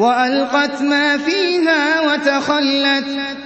وَأَلْقَتْ مَا فِيهَا وَتَخَلَّتْ